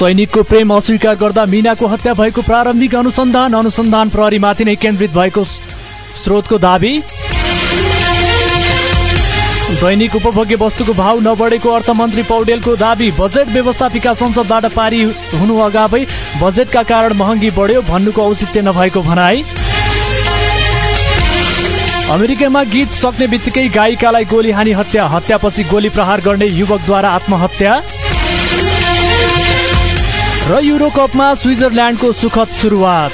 सैनिकको प्रेम अस्वीकार गर्दा मिनाको हत्या भएको प्रारम्भिक अनुसन्धान अनुसन्धान प्रहरीमाथि नै केन्द्रित भएको स्रोतको दावी। दैनिक उपभोग्य वस्तुको भाव नबढेको अर्थमन्त्री पौडेलको दावी बजेट व्यवस्थापिका संसदबाट पारी हुनु अगावै बजेटका कारण महँगी बढ्यो भन्नुको औचित्य नभएको भनाई। अमेरिकामा गीत सक्ने बित्तिकै गायिकालाई गोली हानी हत्या हत्यापछि गोली प्रहार गर्ने युवकद्वारा आत्महत्या। र युरोकपमा स्विजरल्याण्डको सुखद सुरुवात।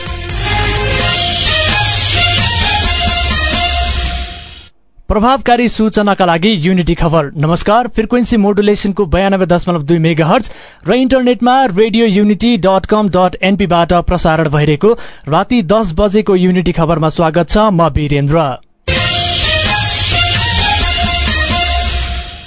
प्रभावकारी सूचनाका लागि युनिटी खबर। नमस्कार फ्रिक्वेन्सी मोडुलेसनको बयानब्बे दशमलव दुई मेगा हर्च र इन्टरनेटमा radio unity dot com dot एनपीबाट प्रसारण भइरहेको राति दस बजेको युनिटी खबरमा स्वागत छ म वीरेन्द्र।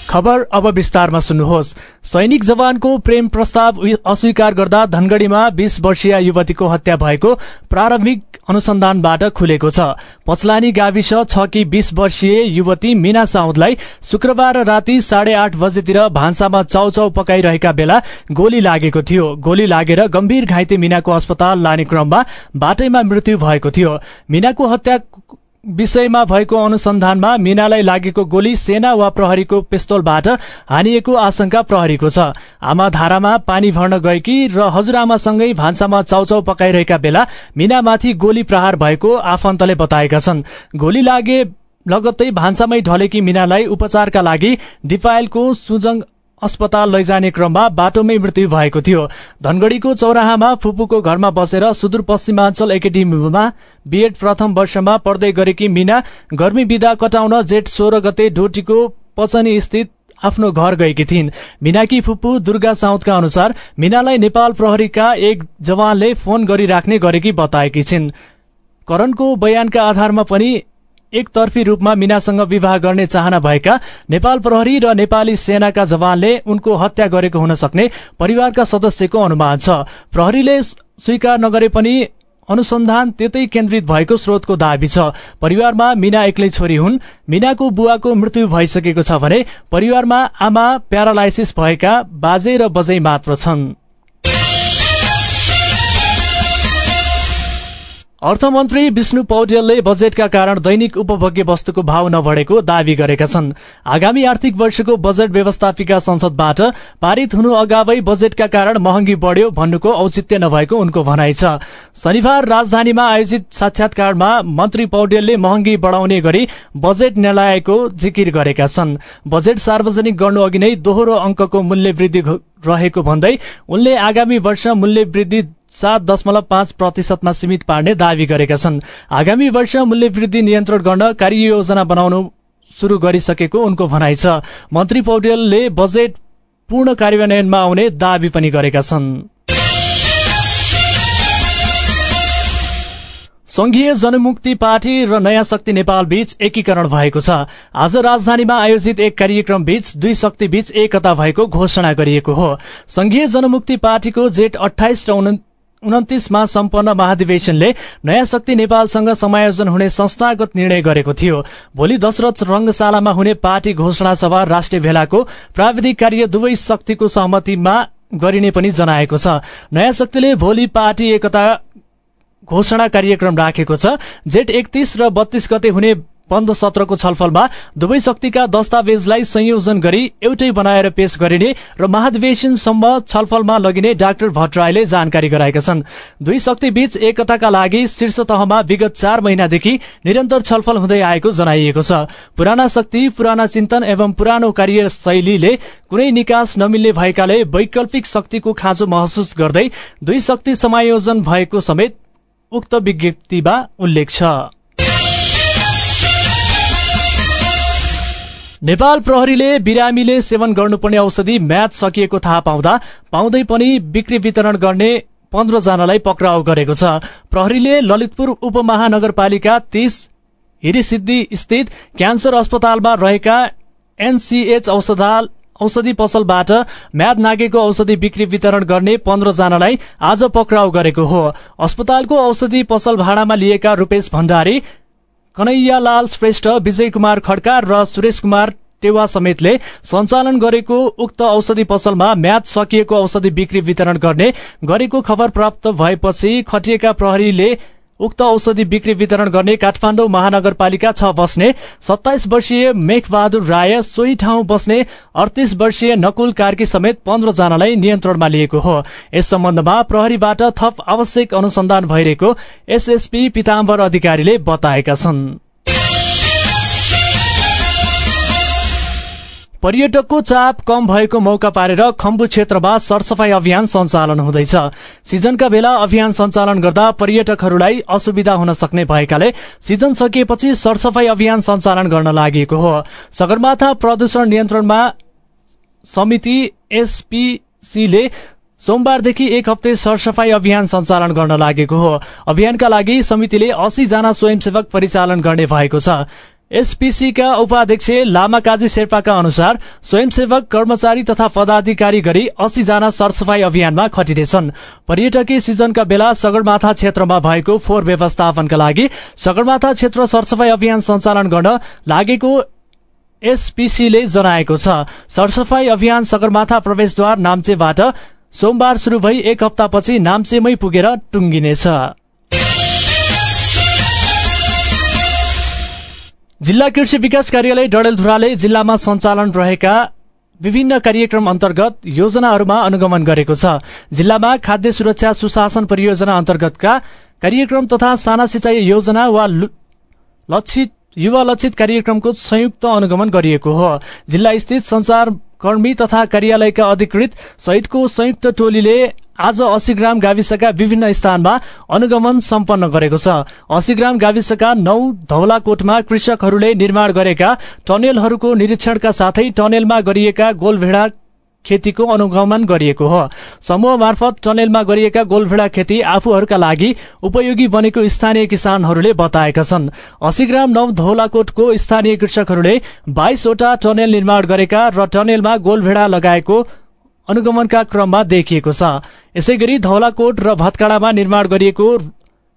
खबर अब विस्तारमा सुन्नुहोस्। सैनिक जवानको प्रेम प्रस्ताव अस्वीकार गर्दा धनगढ़ीमा बीस वर्षीय युवतीको हत्या भएको प्रारम्भिक अनुसन्धानबाट खुलेको छ। पचलानी गाविस छ कि बीस वर्षीय युवती मीना साउदलाई शुक्रबार राति साढे आठ बजेतिर भान्सामा चाउचाउ पकाइरहेका बेला गोली लागेको थियो। गोली लागेर गम्भीर घाइते मीनाको अस्पताल लाने क्रममा बाटैमा मृत्यु भएको थियो। मीनाको हत्या विषयमा भएको अनुसन्धानमा मीनालाई लागेको गोली सेना वा प्रहरीको पिस्तोलबाट हानिएको आशंका प्रहरीको छ। आमा धारामा पानी भर्न गएकी र हजुरआमासँगै भान्सामा चाउचाउ पकाइरहेका बेला मीनामाथि गोली प्रहार भएको आफन्तले बताएका छन्। गोली लागे लगत्तै भान्सामै ढलेकी मीनालाई उपचारका लागि दिपायलको सुजङ अस्पताल लैजाने क्रममा बाटोमै मृत्यु भएको थियो। धनगढ़ीको चौराहामा फुपूको घरमा बसेर सुदूरपश्चिमाञ्चल एकाडेमीमा बीएड प्रथम वर्षमा पढ्दै गरेकी मीना गर्मी विदा कटाउन जेठ सोह्र गते डोटीको पचनी स्थित आफ्नो घर गएकी थिइन्। मिनाकी फुपू दुर्गा साउदका अनुसार मिनालाई नेपाल प्रहरीका एक जवानले फोन गरिराख्ने गरेकी बताएकी छिन्। करणको बयानका आधारमा पनि एकतर्फी रूपमा मीनासँग विवाह गर्ने चाहना भएका नेपाल प्रहरी र नेपाली सेनाका जवानले उनको हत्या गरेको हुन सक्ने परिवारका सदस्यको अनुमान छ। प्रहरीले स्वीकार नगरे पनि अनुसन्धान त्यतै केन्द्रित भएको स्रोतको दावी छ। परिवारमा मीना एक्लै छोरी हुन्। मीनाको बुवाको मृत्यु भइसकेको छ भने परिवारमा आमा प्यारालाइसिस भएका बाजे र बजै मात्र छन्। अर्थमन्त्री विष्णु पौडेलले बजेटका कारण दैनिक उपभोग्य वस्तुको भाव नबढेको दावी गरेका छन्। आगामी आर्थिक वर्षको बजेट व्यवस्थापिका संसदबाट पारित हुनु अगावै बजेटका कारण महँगी बढ्यो भन्नुको औचित्य नभएको उनको भनाइ छ। शनिबार राजधानीमा आयोजित साक्षात्कारमा मन्त्री पौडेलले महँगी बढाउने गरी बजेट न्यायालयको जिकिर गरेका छन्। बजेट सार्वजनिक गर्नु अघि नै दोहोरो अङ्कको मूल्य वृद्धि रहेको भन्दै उनले आगामी वर्ष मूल्य वृद्धि सात दशमलव पाँच प्रतिशतमा सीमित पार्ने दावी गरेका छन्। आगामी वर्ष मूल्य वृद्धि नियन्त्रण गर्न कार्ययोजना बनाउनु शुरू गरिसकेको उनको भनाइ छ। मन्त्री पौडेलले बजेट पूर्ण कार्यान्वयनमा आउने दावी पनि गरेका छन्। संघीय जनमुक्ति पार्टी र नयाँ शक्ति नेपाल बीच एकीकरण भएको छ। आज राजधानीमा आयोजित एक कार्यक्रम बीच दुई शक्ति बीच एकता भएको घोषणा गरिएको हो। संघीय जनमुक्ति पार्टीको जेठ अठाइस र उन्तिसमा सम्पन्न महाधिवेशनले नयाँ शक्ति नेपालसँग समायोजन हुने संस्थागत निर्णय गरेको थियो। भोलि दशरथ रंगशालामा हुने पार्टी घोषणा सभा राष्ट्रिय भेलाको प्राविधिक कार्य दुवै शक्तिको सहमतिमा गरिने पनि जनाएको छ। नयाँ शक्तिले भोलि पार्टी एकता घोषणा कार्यक्रम राखेको छ। जेठ एकतीस र बत्तीस गते हुने बन्द सत्रको छलफलमा दुवै शक्तिका दस्तावेजलाई संयोजन गरी एउटै बनाएर पेश गरिने र महाधिवेशनसम्म छलफलमा लगिने डाक्टर भट्टराईले जानकारी गराएका छन्। दुई शक्ति बीच एकताका लागि शीर्ष तहमा विगत चार महिनादेखि निरन्तर छलफल हुँदै आएको जनाइएको छ। पुराना शक्ति पुराना चिन्तन एवं पुरानो कार्य शैलीले कुनै निकास नमिल्ने भएकाले वैकल्पिक शक्तिको खाँचो महसुस गर्दै दुई शक्ति समायोजन भएको समेत उक्त विज्ञप्तिमा उल्लेख छ। नेपाल प्रहरीले बिरामीले सेवन गर्नुपर्ने औषधि म्याच सकिएको थाहा पाउँदा पाउँदै पनि बिक्री वितरण गर्ने पन्ध्रजनालाई पक्राउ गरेको छ। प्रहरीले ललितपुर उपमहानगरपालिका तीस हिरिसिद्धि स्थित क्यान्सर अस्पतालमा रहेका एनसीएच औषधाल औषधि पसलबाट म्याद नागेको औषधि बिक्री वितरण गर्ने पन्ध्रजनालाई आज पक्राउ गरेको हो। अस्पतालको औषधि पसल भाडामा लिएका रूपेश भण्डारी कन्हैयालाल श्रेष्ठ विजय कुमार खड्का र सुरेश कुमार टेवा समेतले सञ्चालन गरेको उक्त औषधि पसलमा म्याद सकिएको औषधि बिक्री वितरण गर्ने गरेको खबर प्राप्त भएपछि खटिएका प्रहरीले उक्त औषधि बिक्री वितरण गर्ने काठमाडौँ महानगरपालिका छ बस्ने। सत्ताइस वर्षीय मेघबहादुर राय सोही ठाउँ बस्ने। अडतिस वर्षीय नकुल कार्की समेत पन्ध्र जनालाई नियन्त्रणमा लिएको हो। यस सम्बन्धमा प्रहरीबाट थप आवश्यक अनुसन्धान भइरहेको एसएसपी पिताम्बर अधिकारीले बताएका छन्। पर्यटकको चाप कम भएको मौका पारेर खम्बु क्षेत्रमा सरसफाई अभियान सञ्चालन हुँदैछ। सिजनका बेला अभियान सञ्चालन गर्दा पर्यटकहरूलाई असुविधा हुन सक्ने भएकाले सिजन सकिएपछि सरसफाई अभियान सञ्चालन गर्न लागि हो। सगरमाथा प्रदूषण नियन्त्रणमा समिति एसपीसीले सोमबारदेखि एक हप्ते सरसफाई अभियान सञ्चालन गर्न लागेको हो। अभियानका लागि समितिले अस्सी जना स्वयंसेवक परिचालन गर्ने भएको छ। एसपीसीका उपाध्यक्ष लामा काजी शेर्पाका अनुसार स्वयंसेवक कर्मचारी तथा पदाधिकारी गरी अस्सी जना सरसफाई अभियानमा खटिनेछन् पर्यटकीय सिजनका बेला सगरमाथा क्षेत्रमा भएको फोहोर व्यवस्थापनका लागि सगरमाथा क्षेत्र सरसफाई अभियान सञ्चालन गर्न लागेको एसपीसीले जनाएको छ। सरसफाई अभियान सगरमाथा प्रवेशद्वार नाम्चेबाट सोमबार शुरू भई एक हप्तापछि नाम्चेमै पुगेर टुङ्गिनेछ। जिल्ला कृषि विकास कार्यालय डडेलधुराले जिल्लामा सञ्चालन रहेका विभिन्न कार्यक्रम अन्तर्गत योजनाहरूमा अनुगमन गरेको छ। जिल्लामा खाद्य सुरक्षा सुशासन परियोजना अन्तर्गतका कार्यक्रम तथा साना सिंचाई योजना वा लक्षित युवा लक्षित कार्यक्रमको संयुक्त अनुगमन गरिएको हो। जिल्ला स्थित संचार कर्मी तथा कार्यालयका अधिकृत सहितको संयुक्त टोलीले आज अस्सी ग्राम गाविसका विभिन्न स्थानमा अनुगमन सम्पन्न गरेको छ। अस्सी ग्राम गाविसका नौ धौलाकोटमा कृषकहरूले निर्माण गरेका टनेलहरूको निरीक्षणका साथै टनेलमा गरिएका गोलभेडा खेतीको अनुगमन गरिएको हो। समूह मार्फत टनेलमा गरिएका गोलभेडा खेती आफूहरूका लागि उपयोगी बनेको स्थानीय किसानहरूले बताएका छन्। अस्सी ग्राम नौ धौलाकोटको स्थानीय कृषकहरूले बाइसवटा टनेल निर्माण गरेका र टनेलमा गोलभेडा लगाएको अनुगमनका क्रममा देखिएको छ। यसै गरी धौलाकोट र भत्काडामा निर्माण गरिएको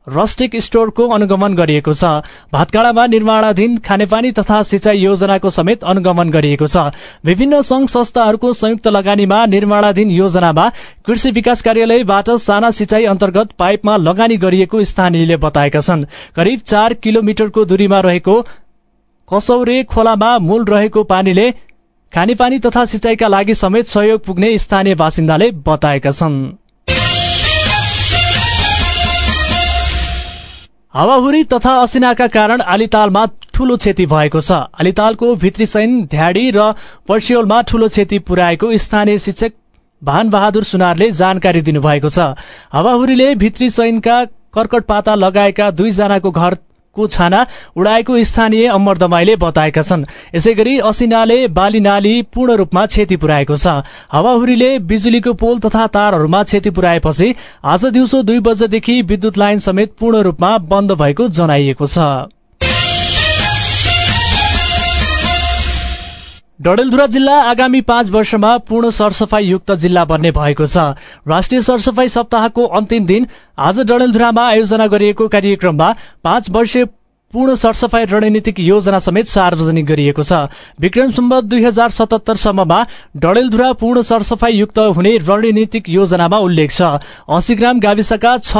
रस्टिक स्टोरको अनुगमन गरिएको छ। भातकाडामा निर्माणाधीन खानेपानी तथा सिंचाई योजनाको समेत अनुगमन गरिएको छ। विभिन्न संघ संस्थाहरूको संयुक्त लगानीमा निर्माणाधीन योजनामा कृषि विकास कार्यालयबाट साना सिंचाई अन्तर्गत पाइपमा लगानी गरिएको स्थानीयले बताएका छन्। करिब चार किलोमिटरको दूरीमा रहेको कसौरे खोलामा मूल रहेको पानीले खानेपानी तथा सिंचाईका लागि समेत सहयोग पुग्ने स्थानीय बासिन्दाले बताएका छन्। हावाहुरी तथा असिनाका कारण आलितालमा ठूलो क्षति भएको छ। आलितालको भित्री सैन ध्याडी र पर्सियोलमा ठूलो क्षति पुर्याएको स्थानीय शिक्षक भान बहादुर सुनारले जानकारी दिनुभएको छ। हावाहुरीले भित्री सैनका कर्कट पाता लगाएका दुईजनाको घर को छाना उडाएको स्थानीय अमर दमाईले बताएका छन्। यसै गरी असिनाले बाली नाली पूर्ण रूपमा क्षति पुर्याएको छ। हावाहुरीले बिजुलीको पोल तथा तारहरूमा क्षति पुर्याएपछि आज दिउँसो दुई बजेदेखि विद्युत लाइन समेत पूर्ण रूपमा बन्द भएको जनाइएको छ। डडेलधुरा जिल्ला आगामी पाँच वर्षमा पूर्ण सरसफाई युक्त जिल्ला बन्ने भएको छ। राष्ट्रिय सरसफाई सप्ताहको अन्तिम दिन आज डडेलधुरामा आयोजना गरिएको कार्यक्रममा पाँच वर्षीय पूर्ण सरसफाई रणनीतिक योजना समेत सार्वजनिक गरिएको छ। विक्रम सम्बत दुई हजार सतहत्तरसम्ममा डडेलधुरा पूर्ण सरसफाई युक्त हुने रणनीतिक योजनामा उल्लेख छ। अस्सी ग्राम गाविसका छ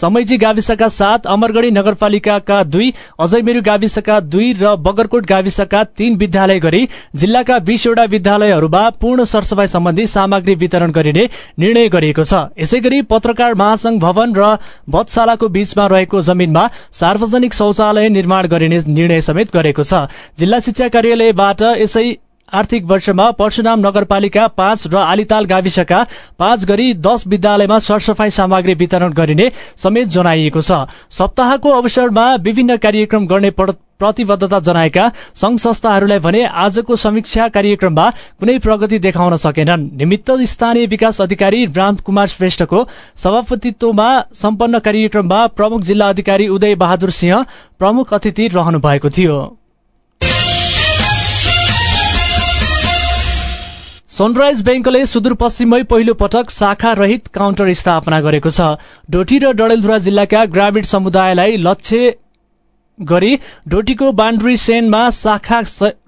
समैजी गाविसका सात अमरगढ़ी नगरपालिकाका दुई अजयमेरू गाविसका दुई र बगरकोट गाविसका तीन विद्यालय गरी जिल्लाका बीसवटा विद्यालयहरूमा पूर्ण सरसफाई सम्बन्धी सामग्री वितरण गरिने निर्णय गरिएको छ। यसै पत्रकार महासंघ भवन र बधशालाको बीचमा रहेको जमीनमा सार्वजनिक शौचालय निर्माण गरिने निर्णय समेत गरेको छ। जिल्ला शिक्षा कार्यालयबाट यसै आर्थिक वर्षमा परशुराम नगरपालिका पाँच र आलिताल गाविसका पाँच गरी दश विद्यालयमा सरसफाई सामग्री वितरण गरिने समेत जनाइएको छ। सप्ताहको अवसरमा विभिन्न कार्यक्रम गर्ने प्रतिबद्धता जनाएका संघ संस्थाहरूलाई भने आजको समीक्षा कार्यक्रममा कुनै प्रगति देखाउन सकेनन्। निमित्त स्थानीय विकास अधिकारी राम कुमार श्रेष्ठको सभापतित्वमा सम्पन्न कार्यक्रममा प्रमुख जिल्ला अधिकारी उदय बहादुर सिंह प्रमुख अतिथि रहनु भएको थियो। सनराइज ब्याङ्कले सुदूरपश्चिममै पहिलो पटक शाखा रहित काउन्टर स्थापना गरेको छ। डोटी र डडेलधुरा जिल्लाका ग्रामीण समुदायलाई लक्ष्य गरी डोटीको बान्ड्री सेनमा शाखा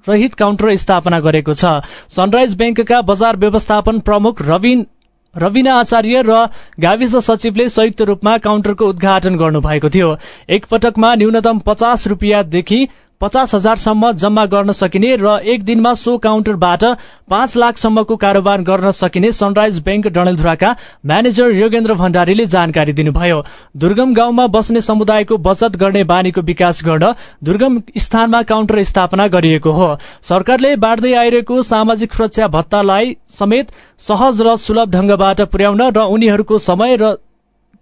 रहित काउन्टर स्थापना गरेको छ। सनराइज ब्याङ्कका बजार व्यवस्थापन प्रमुख रविन रविना आचार्य र गाविस सचिवले संयुक्त रूपमा काउन्टरको उद्घाटन गर्नुभएको थियो। एकपटकमा न्यूनतम पचास रुपियाँदेखि पचास हजारसम्म जम्मा गर्न सकिने र एक दिनमा सो काउन्टरबाट पाँच लाखसम्मको कारोबार गर्न सकिने सनराइज ब्याङ्क डणेलधुराका म्यानेजर योगेन्द्र भण्डारीले जानकारी दिनुभयो। दुर्गम गाउँमा बस्ने समुदायको बचत गर्ने बानीको विकास गर्न दुर्गम स्थानमा काउन्टर स्थापना गरिएको हो। सरकारले बाँड्दै आइरहेको सामाजिक सुरक्षा भत्तालाई समेत सहज र सुलभ ढंगबाट पुर्याउन र उनीहरूको समय र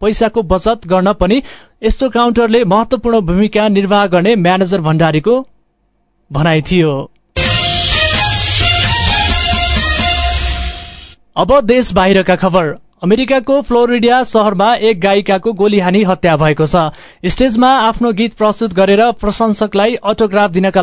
पैसाको बचत गर्न पनि यस्तो काउन्टरले महत्वपूर्ण भूमिका निर्वाह गर्ने म्यानेजर भण्डारीको भनाइ थियो। अब देश बाहिरका खबर। अमेरिकाको फ्लोरिडिया शहरमा एक गायिकाको गोली हानी हत्या भएको छ। स्टेजमा आफ्नो गीत प्रस्तुत गरेर प्रशंसकलाई अटोग्राफ दिनका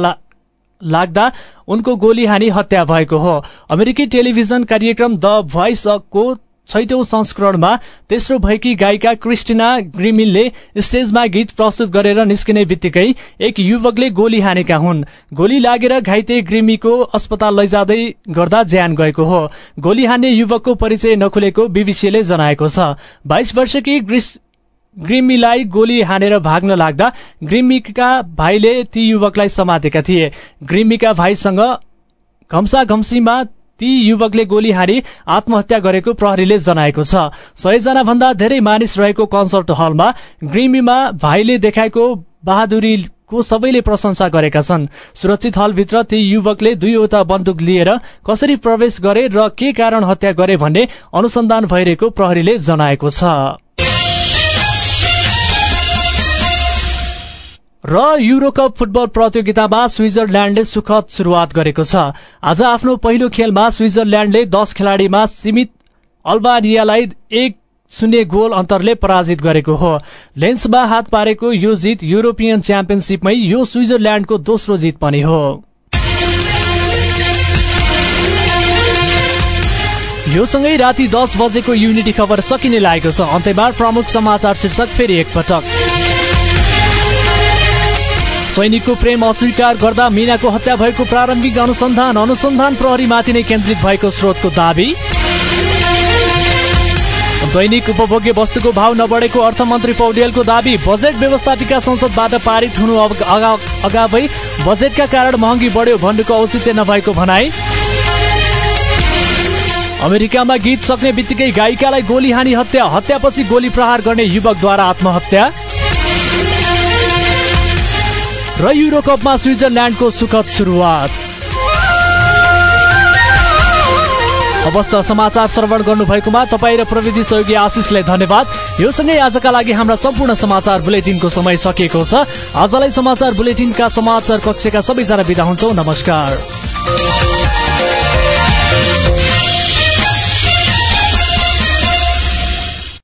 लाग्दा उनको गोली हानी हत्या भएको हो। अमेरिकी टेलिभिजन कार्यक्रम द भोइसको छैटौं संस्करणमा तेस्रो भएकी गायिका क्रिस्टिना ग्रिमिलले स्टेजमा गीत प्रस्तुत गरेर निस्किने बित्तिकै एक युवकले गोली हानेका हुन्। गोली लागेर घाइते ग्रिमीको अस्पताल लैजाँदै गर्दा ज्यान गएको हो। गोली हान्ने युवकको परिचय नखुलेको बीबीसीले जनाएको छ। बाइस वर्षकी ग्रिमीलाई गोली हानेर भाग्न लाग्दा ग्रिमीका भाइले ती युवकलाई समातेका थिए। ग्रिमीका भाइसँग घम्सा घम्सीमा ती युवकले गोली हारी आत्महत्या गरेको प्रहरीले जनाएको छ। सयजना भन्दा धेरै मानिस रहेको कन्सर्ट हलमा ग्रिमीमा भाइले देखाएको बहादुरीको सबैले प्रशंसा गरेका छन्। सुरक्षित हलभित्र ती युवकले दुईवटा बन्दुक लिएर कसरी प्रवेश गरे र के कारण हत्या गरे भन्ने अनुसन्धान भइरहेको प्रहरीले जनाएको छ। र युरोकप फुटबल प्रतियोगितामा स्विजरल्याण्डले सुखद शुरूआत गरेको छ। आज आफ्नो पहिलो खेलमा स्विजरल्याण्डले दस खेलाड़ीमा सीमित अल्बानियालाई एक शून्य गोल अन्तरले पराजित गरेको हो। लेन्समा हात पारेको यो जित युरोपियन च्याम्पियनसिपमै यो स्विजरल्याण्डको दोस्रो जित पनि हो। यो सँगै राति दस बजेको युनिटी खबर सकिने लागेको छ। अन्त्यबार प्रमुख समाचार शीर्षक फेरि एकपटक। सैनिकको प्रेम अस्वीकार गर्दा मिनाको हत्या भएको प्रारम्भिक अनुसन्धान अनुसन्धान प्रहरीमाथि नै केन्द्रित भएको स्रोतको दावी। दैनिक उपभोग्य वस्तुको भाव नबढेको अर्थमन्त्री पौडेलको दावी बजेट व्यवस्थापिका संसदबाट पारित हुनु अगावै बजेटका कारण महँगी बढ्यो भन्नुको औचित्य नभएको भनाई। अमेरिकामा गीत सक्ने बित्तिकै गायिकालाई गोली हानी हत्या हत्यापछि गोली प्रहार गर्ने युवकद्वारा आत्महत्या। र युरोकपमा स्विजरल्याण्डको सुखद सुरुवात। अवस्था समाचार श्रवण गर्नुभएकोमा तपाईँ र प्रविधि सहयोगी आशिषलाई धन्यवाद। यो सँगै आजका लागि हाम्रा सम्पूर्ण समाचार बुलेटिनको समय सकिएको छ। आजलाई समाचार बुलेटिनका समाचार कक्षका सबैजना विदा हुन्छौ। नमस्कार।